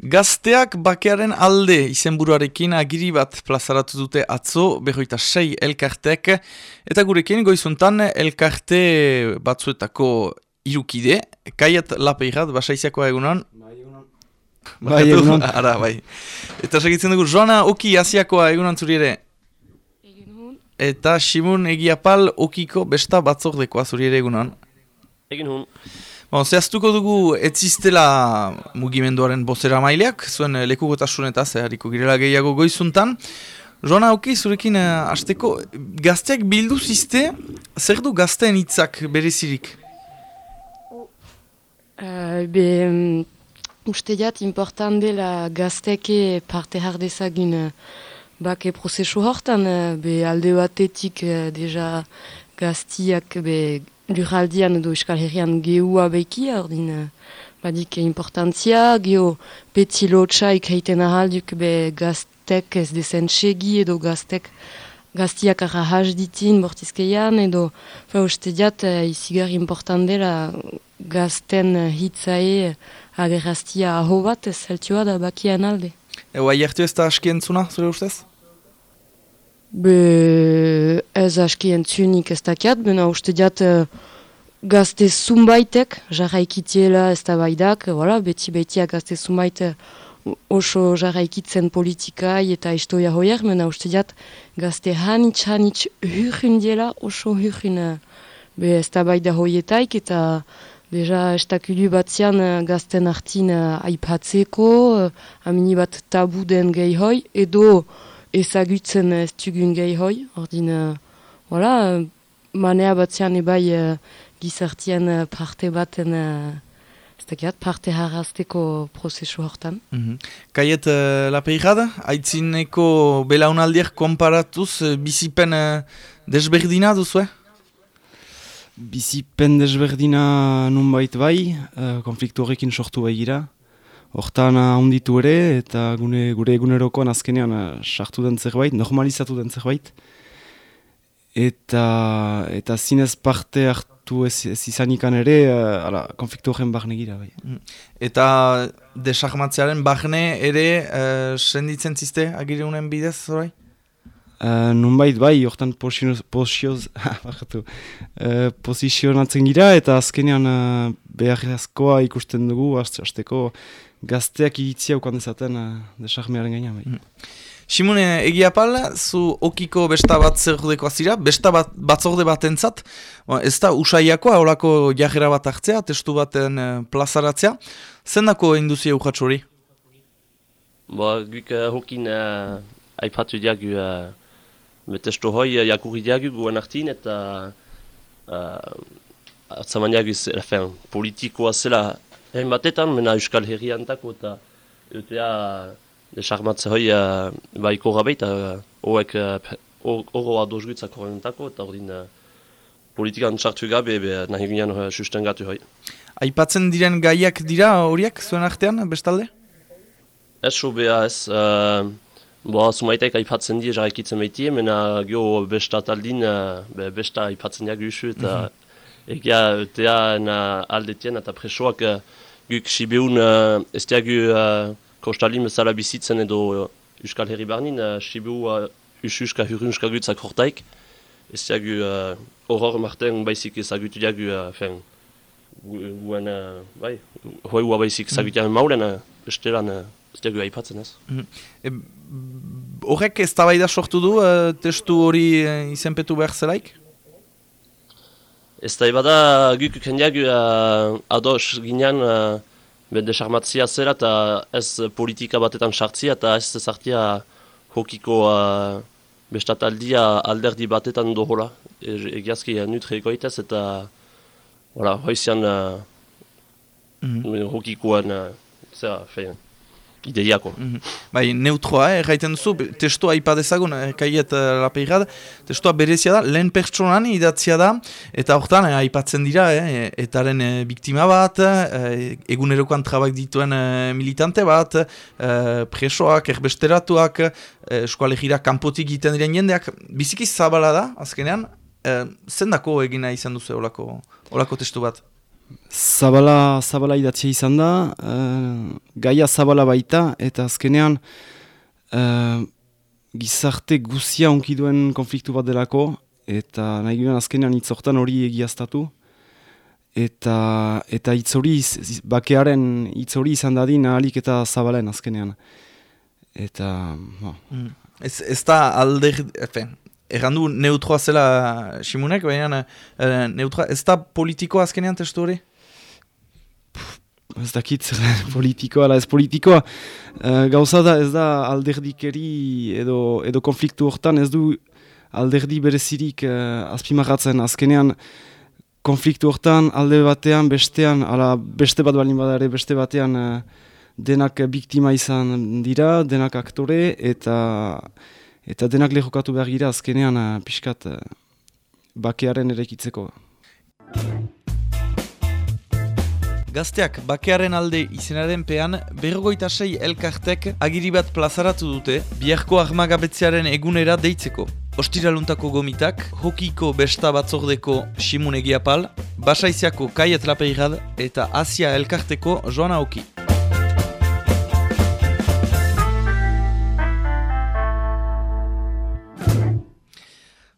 Gazteak bakearen alde izenburuarekin agiri bat plazaratu dute atzo, behoita sei elkartek, eta gurekin goizuntan elkarte batzuetako irukide, kaiet lapeirat, basaiziakoa egunon? Bai, egunon. Bai, egunon. Ara, bai. Eta segitzen dugu, Joana Oki Asiakoa egunon zuri ere? Egun Eta Simun Egiapal Okiko besta batzordekoa zuri ere egunon? Egin hun. Bon, zehaztuko dugu etziztela mugimenduaren bozera maileak, zuen eh, lekugotasunetaz, hariko girela gehiago goizuntan. Joana, oki, zurekin uh, azteko, gazteak bildu zizte, zer du gazteen hitzak berezirik? Uh, be, um, uste jat, important dela gazteke parte hardezagin uh, bake prozesu hortan, uh, be alde batetik uh, deja gaztiak be lurraldian edo euskal herrian gehua beki, ordin uh, badik importantzia, geho petzi lotxaik heiten ahalduk be gaztek ez dezen segi edo gaztek gaztiak arra has ditin bortizkeian edo fa uste diat uh, izigar important dela gazten uh, hitzae agerraztia aho bat ez zeltioa da bakian alde. Ego, aiertu ez da aski zure ustez? Be ez aski entzunik ez dakiat, bena uste diat uh, gazte zumbaitek, jarraikitiela ez da baidak, voilà, beti betiak gazte zumbait uh, oso jarraikitzen politikai eta istoia hoier, mena uste diat gazte hanitz hanitz hurrin diela, oso hurrin uh, be ez da baida hoietaik eta Deja, estakulu batzian uh, gazten hartin uh, aipatzeko, uh, amini bat tabu den gehi hoi, edo ezagutzen ez dugun gehi hoi, ordin, uh, voilà, manea batzian ebai uh, gizartien uh, parte baten, uh, ez dakiat, parte harrazteko prozesu hortan. Mm -hmm. Kaiet uh, lapeirada, haitzineko belaunaldiak konparatuz, uh, bizipen uh, desberdina duzue? Bizipen desberdina nunbait bai, uh, konfliktu horrekin sortu bai gira. Hortan handitu ere, eta gune, gure egunerokoan azkenean uh, sartu den zerbait, normalizatu den zerbait. Eta, eta zinez parte hartu ez, ez izanikan ere, uh, ala, konfliktu horren barne gira bai. Eta desahmatzearen barne ere uh, senditzen zizte agireunen bidez, zorai? Uh, nunbait bai, hortan posioz, posioz, uh, posizionatzen gira, eta azkenean uh, beharrezkoa ikusten dugu, hasteko gazteak iritzia ukan dezaten uh, desahmearen gaina. Bai. Mm. Simone, egia pal, zu okiko besta bat zerdeko azira, besta bat, batzorde bat entzat, ez da usaiakoa, horako jajera bat hartzea, testu baten uh, plazaratzea, zendako induzia urratxo hori? Ba, guk uh, hokin uh, aipatu diagu uh, testu hoi uh, jakurri diagu guen hartin eta uh, atzaman diagu fen, politikoa zela egin batetan, mena Euskal Herrian tako eta eutea desarmatze hoi uh, ba ikorra behit, horrek uh, horro ados gutzak horrentako eta ordin uh, politikan txartu gabe be, nahi ginean uh, sustengatu hoi. Aipatzen diren gaiak dira horiek zuen artean, bestalde? Ez so beha ez, uh, bo, sumaitek aipatzen die jarraikitzen behitie, mena gio bestataldin, uh, be, besta aipatzen diak usu eta mm -hmm. Egia etea aldetien eta presoak uh, guk sibeun uh, ez diagu uh, kostalin bezala bizitzen edo uh, Euskal Herri barnin, uh, sibu uh, usu uska hurun uska gutzak hortaik, ez diagu uh, horror marten baizik ezagutu diagu, uh, fen, guen, uh, bai, hoi ua baizik ezagutian maulen, uh, bestelan, uh, ez diagu aipatzen ez. Mm. Horrek ez tabaida sortu du uh, testu hori uh, izenpetu behar zelaik? Ez da ebada guk kendiagu uh, ados ginean uh, ben desarmatzia zera eta ez politika batetan sartzia eta ez zartia hokiko uh, bestataldia alderdi batetan dohola. E, egiazki uh, nutreko itez eta voilà, hoizian uh, mm -hmm. hokikoan uh, zera, feien ideiako. Mm -hmm. Bai, neutroa, eh, erraiten duzu, testoa ipadezagun, eh, kaiet uh, lapeirad, testoa berezia da, lehen pertsonan idatzia da, eta hortan, eh, aipatzen dira, eh, etaren eh, biktima bat, eh, egunerokoan trabak dituen eh, militante bat, eh, presoak, erbesteratuak, eh, eskualegira kanpotik egiten diren jendeak, biziki zabala da, azkenean, eh, zendako egina izan duzu olako, olako testu bat? Zabala, zabala idatzia izan da, uh, gaia zabala baita, eta azkenean uh, gizarte guzia onkiduen konfliktu bat delako, eta nahi guen azkenean itzortan hori egiaztatu, eta eta hitz hori bakearen hitz hori izan dadin ahalik eta zabalen azkenean. Eta mm. ez, ez da alder errandu neutroa zela simunek? Baina uh, neutroa ez da politikoa azkenean testu hori? Ez dakit politikoa ala ez politikoa. Uh, gauza da ez da alderdikeri edo, edo konfliktu hortan ez du alderdi berezirik uh, azpimarratzen. Azkenean konfliktu hortan alde batean bestean ala beste bat balin badare beste batean uh, denak biktima izan dira denak aktore eta eta denak lehokatu behar gira azkenean uh, pixkat uh, bakearen erekitzeko Gazteak bakearen alde izenaren pean, berrogoita sei elkartek agiri bat plazaratu dute, biharko armagabetzearen egunera deitzeko. Ostiraluntako gomitak, hokiko besta batzordeko Simun Egiapal, Basaiziako Kaiet Lapeirad eta Asia Elkarteko Joana Oki.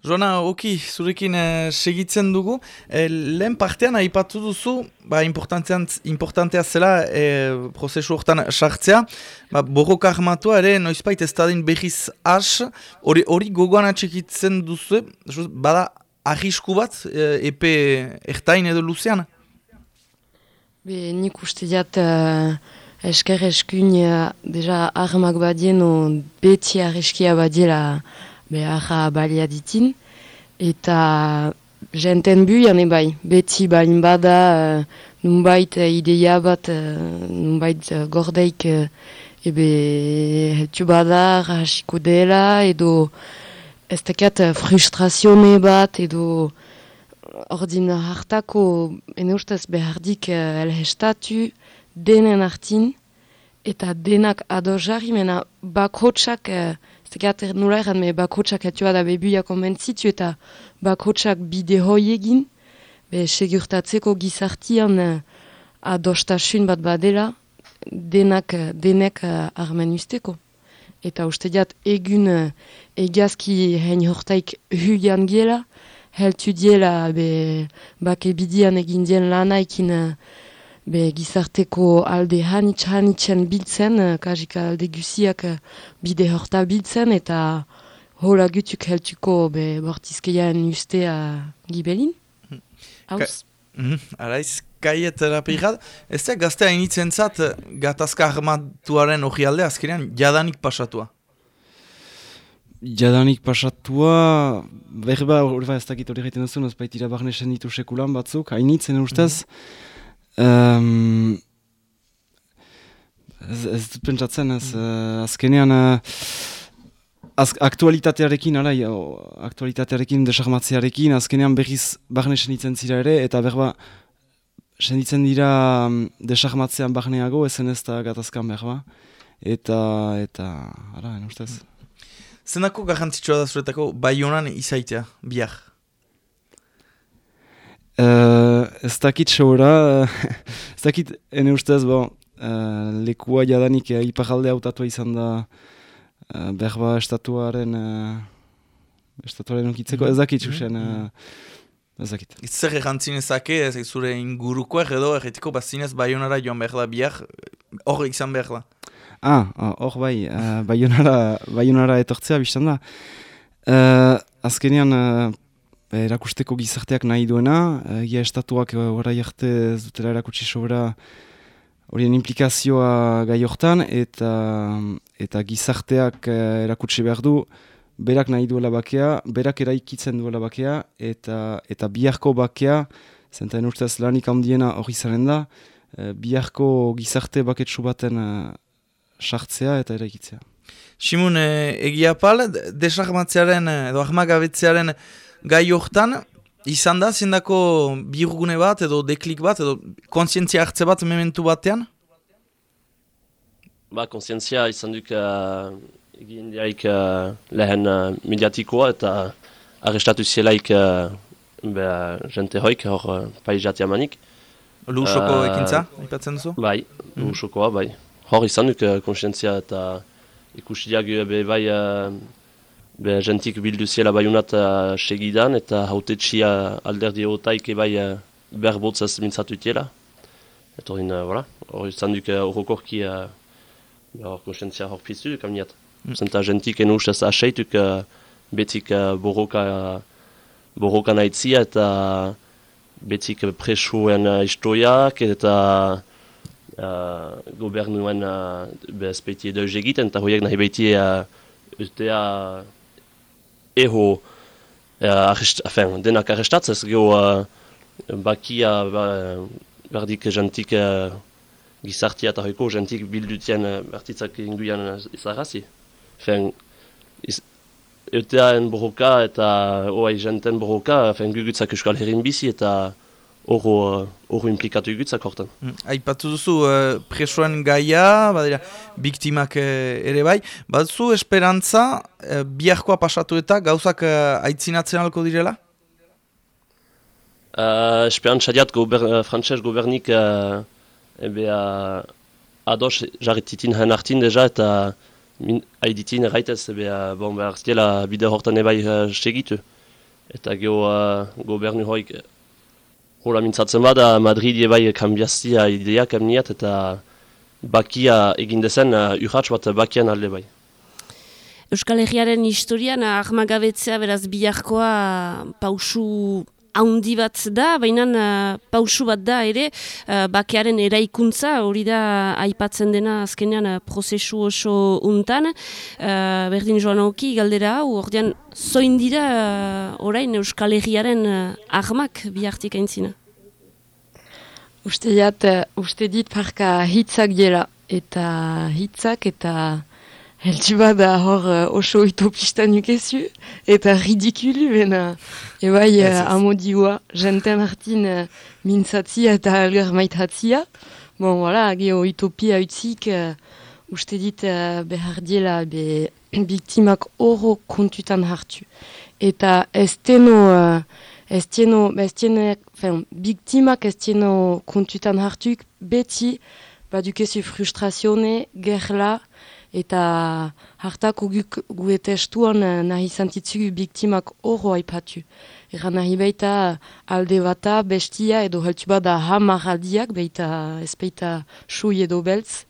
Joana, oki, zurekin eh, segitzen dugu. Eh, lehen partean aipatu duzu, ba, importantea zela eh, prozesu hortan sartzea. Ba, borroka armatua ere, noizbait ez dadin behiz as, hori, hori gogoan atxekitzen duzu, bada ahisku bat, eh, epe ertain edo luzean? Be, nik uste diat uh, esker eskuin uh, deja armak badien, beti arriskia badiela beharra balia ditin. Eta jenten bu jane bai, beti bain bada uh, nunbait uh, ideia bat, uh, nunbait uh, gordeik uh, ebe heltu badar hasiko dela, edo ez tekat uh, frustrazione bat, edo ordin hartako ene ustez behardik uh, elhestatu denen hartin, eta denak adozari mena bakotsak uh, Zekat nula erran, me bakotsak atioa da bebuia konbentzitu eta bakotsak bide hoi egin, be segurtatzeko gizartian uh, adostasun bat badela, denak, denek uh, armen usteko. Eta uste diat egun uh, egazki hein hortaik hugian giela, heltu diela be bake bidian egin dien lanaikin uh, be gizarteko alde hanitz hanitzen biltzen, uh, kajik alde guziak uh, bide horta biltzen, eta hola gutuk heltuko be bortizkeian ustea gibelin. Hauz? Mm -hmm. Araiz, kaiet rapirat, ez da gaztea initzen zat gatazka armatuaren hori alde azkenean jadanik pasatua? Jadanik pasatua, berba, hori ez dakit hori gaiten duzun, ez baitira barnesen ditu sekulan batzuk, hainitzen ustez, mm Um, ez, ez dut pentsatzen, ez, uh, azkenean uh, az, aktualitatearekin, ala, aktualitatearekin, desarmatzearekin, azkenean berriz barne senitzen zira ere, eta berba senitzen dira um, desarmatzean barneago, ezen ez da gatazkan berba, eta, eta, ara, ustez. Zenako garrantzitsua da zuretako, bai honan izaitea, biak? Uh, ez dakit xaura, ez dakit ene ustez, bo, uh, lekua jadanik uh, iparalde autatua izan da uh, berba estatuaren uh, estatuaren onkitzeko, ez dakit xuxen, uh, ez dakit. Zer egantzin ezake, ez zure inguruko edo erretiko bazinez baionara joan behar da biak, hor izan behar da. Ah, hor bai, uh, baionara, baionara etortzea biztan da. Uh, azkenean, uh, erakusteko gizarteak nahi duena, egia estatuak orai arte ez dutela erakutsi sobra horien implikazioa gai hortan, eta, eta gizarteak eh, erakutsi behar du, berak nahi duela bakea, berak eraikitzen duela bakea, eta, eta biharko bakea, zentaen urtez lanik handiena hori zaren da, eh, biharko gizarte baketsu baten eh, sartzea eta eraikitzea. Simun, egia pal, desarmatzearen edo ahmagabetzearen gai hortan, izan da, zindako birgune bat, edo deklik bat, edo konsientzia hartze bat mementu batean? Ba, konsientzia izan duk uh, egin diaik uh, lehen uh, mediatikoa eta arrestatu zielaik uh, be, jente hoik hor uh, paizati amanik. Lusoko Uh, ekintza, aipatzen duzu? Bai, Mhm. usokoa, bai. Hor izan duk uh, konsientzia eta uh, be bai uh, be jentik bildu ziela baiunat uh, segidan eta hautetxia alderdi otaik bai uh, berbotzaz mintzatu itiela. Eta hori, uh, voilà, hor izan duk horrokorki uh, hor konsientzia hor piztu duk amniat. Mm. Zenta jentik en ustez aseituk uh, betik uh, borroka, uh, borroka nahitzia eta betik presoen uh, istoiak eta uh, gobernuen uh, bezpeiti edo egiten, eta horiek nahi beiti uh, eho uh, arrest, afen, denak arrestatzez, geho uh, bakia ba, berdik jentik uh, gizartia eta hoiko jentik bildutien uh, bertitzak inguian izarrazi. Afen, iz, Euteaen borroka eta oai jenten borroka, afen, gugutzak euskal herrin bizi eta horro uh, implikatu gugutzak hortan. Mm, Aipatu duzu uh, presoen gaia, badira, biktimak eh, ere bai. Baduzu esperantza, uh, biharkoa pasatu eta gauzak uh, aitzinatzen alko direla? Uh, Esperantza diat gober, uh, frantses gobernik uh, ebe uh, ados jarretitin hen hartin deja eta min, haiditin erraitez ebe uh, bon, behar ztiela bide hortan ebai uh, segitu. Eta geho uh, gobernu hoik hola mintzatzen bada Madrid ebai kambiaztia ideak amniat eta bakia egin dezen uh, urratx bat bakian alde bai. Euskal Herriaren historian ahmagabetzea beraz biharkoa pausu haundi bat da, baina uh, pausu bat da ere uh, bakearen eraikuntza hori da aipatzen dena azkenean uh, prozesu oso untan. Uh, berdin joan auki galdera hau, ordean zoin dira uh, orain Euskal Herriaren uh, ahmak bihartik aintzina. Uste jat, eh, uste dit parka hitzak dela, eta hitzak eta heltsu bada hor oso utopista nukezu, eta ridikulu bena. Ez. uh, amodioa, jenten hartin uh, mintzatzia eta algar maitatzia. Bon, voilà, geho utopia utzik, uh, uste dit uh, behar diela be, biktimak oro kontutan hartu. Eta ez teno... Uh, Ez tieno, ez tieno, enfin, biktimak ez tieno kontutan hartuk, beti badukezu frustrazione, gerla, eta hartako guk gue testuan eh, nahi zantitzugu biktimak oro aipatu. Eran nahi baita alde bata, bestia, edo heltu bada hamar aldiak, baita ez baita sui edo beltz.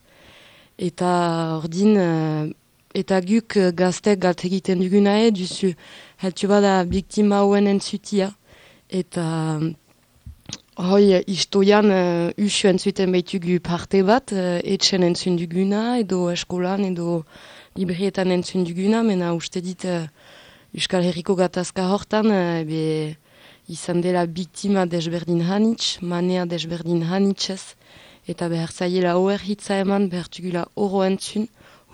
Eta ordin, eh, eta guk eh, gaztek galt egiten duguna e, duzu heltu bada biktima hauen entzutia. Eta hoi istoian uh, usu entzuten baitugu parte bat, uh, etxen entzun duguna, edo eskolan, edo librietan entzun duguna, mena uste dit uh, Euskal Herriko gatazka hortan, uh, be, izan dela biktima desberdin hanitz, manea desberdin hanitzez, eta behar zaiela oer hitza eman, behar tugula oro entzun,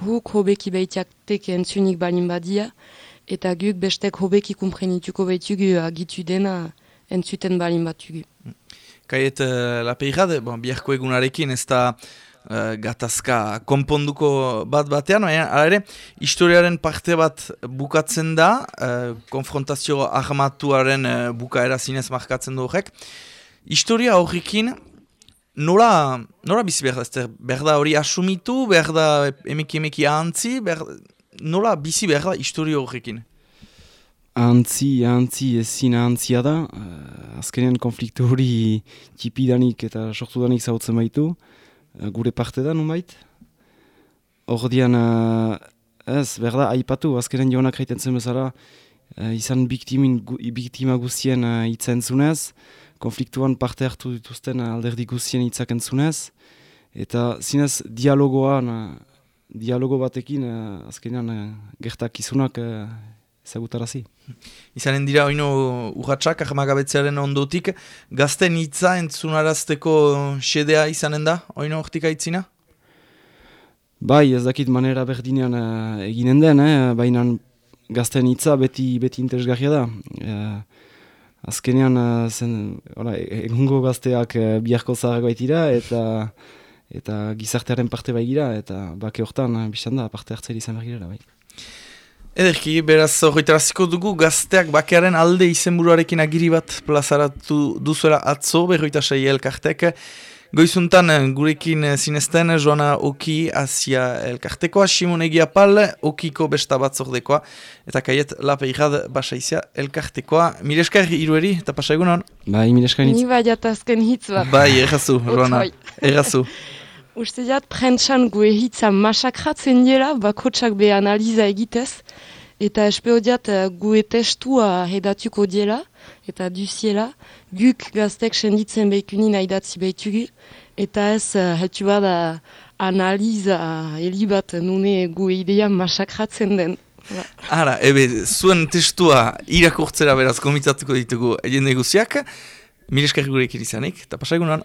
huk hobeki baitiak teke entzunik balin badia, eta guk bestek hobeki kumprenituko baitugu agitu dena entzuten balin batugu. Kaiet uh, la peirade, bon, biharko egunarekin ez da uh, gatazka konponduko bat batean, hala ere, historiaren parte bat bukatzen da, uh, konfrontazio armatuaren uh, bukaera zinez markatzen du horrek. Historia horrekin, nola, nola bizi behar da, behar da hori asumitu, behar da emeki emeki ahantzi, nola bizi behar da historia horrekin? Antzi, antzi, ezin antzia da. Uh, azkenean konfliktu hori tipidanik eta sortu danik zautzen baitu. Uh, gure parte da, nunbait. Ordian, uh, ez, berda, aipatu, azkenean joanak haiten zen bezala, izan biktimin, biktima guztien hitza entzunez, konfliktuan parte hartu dituzten alderdi guztien hitzak entzunez, eta zinez dialogoan, dialogo batekin, azkenean gertakizunak uh, ezagutarazi. Izanen dira oino urratxak ahmagabetzearen ondotik, gazten hitza entzunarazteko xedea izanen da, oino hortik aitzina? Bai, ez dakit manera berdinean uh, eginen den, eh? baina gazten hitza beti beti interesgarria da. Uh, azkenean, uh, zen, hola, egungo gazteak uh, biharko zaharrak baitira, eta eta gizartearen parte baigira, eta bake hortan, uh, bizan da, parte hartzea izan bergira, bai. Ederki, beraz, horretaraziko dugu gazteak bakearen alde izenburuarekin agiri bat plazaratu duzuela atzo, berroita sei elkartek. Goizuntan gurekin zinezten Joana Oki Asia elkartekoa, Simon Egia Pal, Okiko besta batzordekoa, eta kaiet Lape Irad Basaizia elkartekoa. Mireskar irueri, eta pasa egunon? Bai, mireskar Ni baiat azken hitz bat. Bai, errazu, Joana, errazu. Uste diat, prentsan gue hitza masakratzen dira, bakotsak be analiza egitez, eta espeo diat gue testua hedatuko diela, eta duziela, guk gaztek senditzen behikunin aidatzi behitugu, eta ez hetu bada analiza helibat nune gue idea masakratzen den. Ara, ebe, zuen testua irakurtzera beraz komitatuko ditugu egin neguziak, Mireskar gurekin izanik, eta pasaigunan.